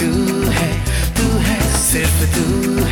तू है तू है सिर्फ़ तू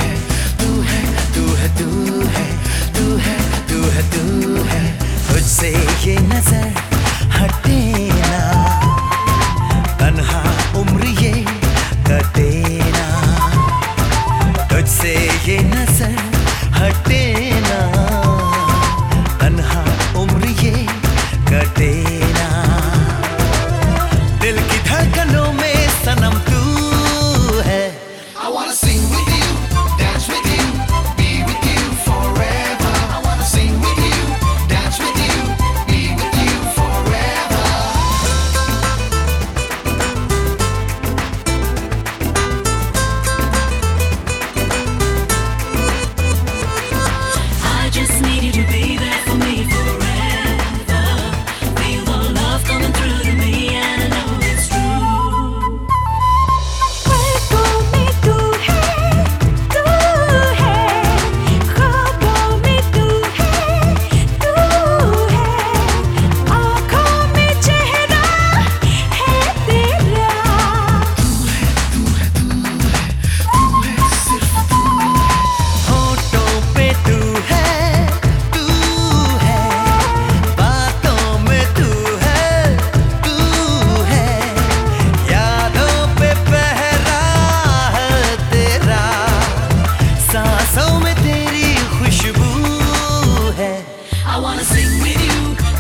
sing with you.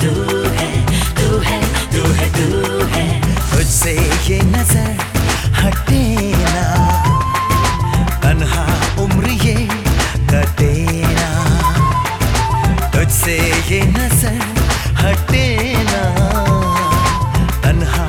तू नज़र हटे ना। तन्हा उम्र तुझसे ये नज़र हटे ना। तन्हा